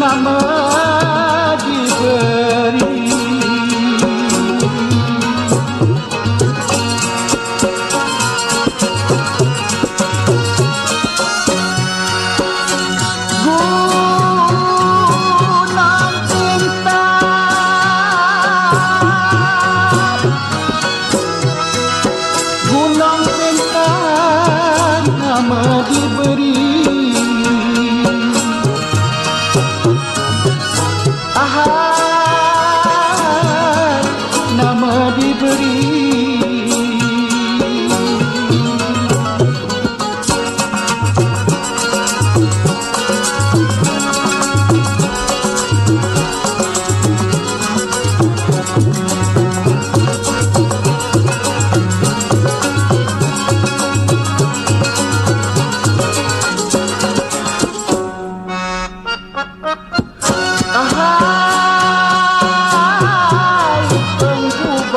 mama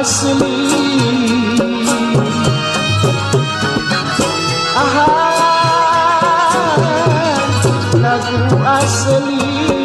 asleep. Aha, lagu asli.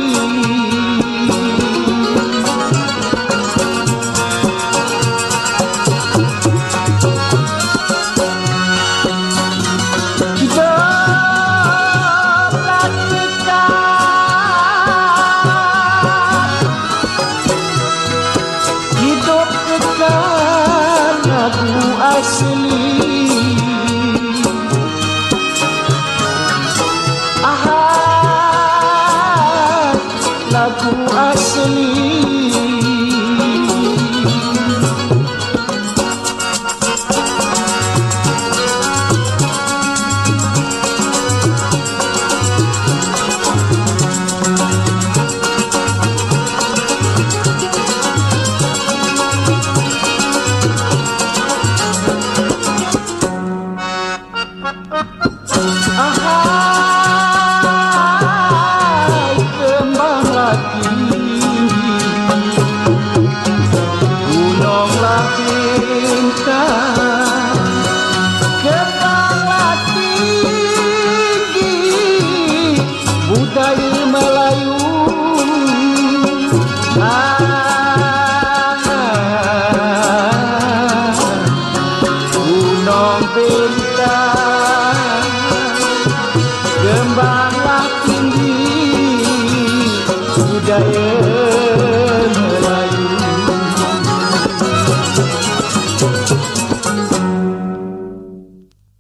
gunung bintang gembanglah tinggi budaya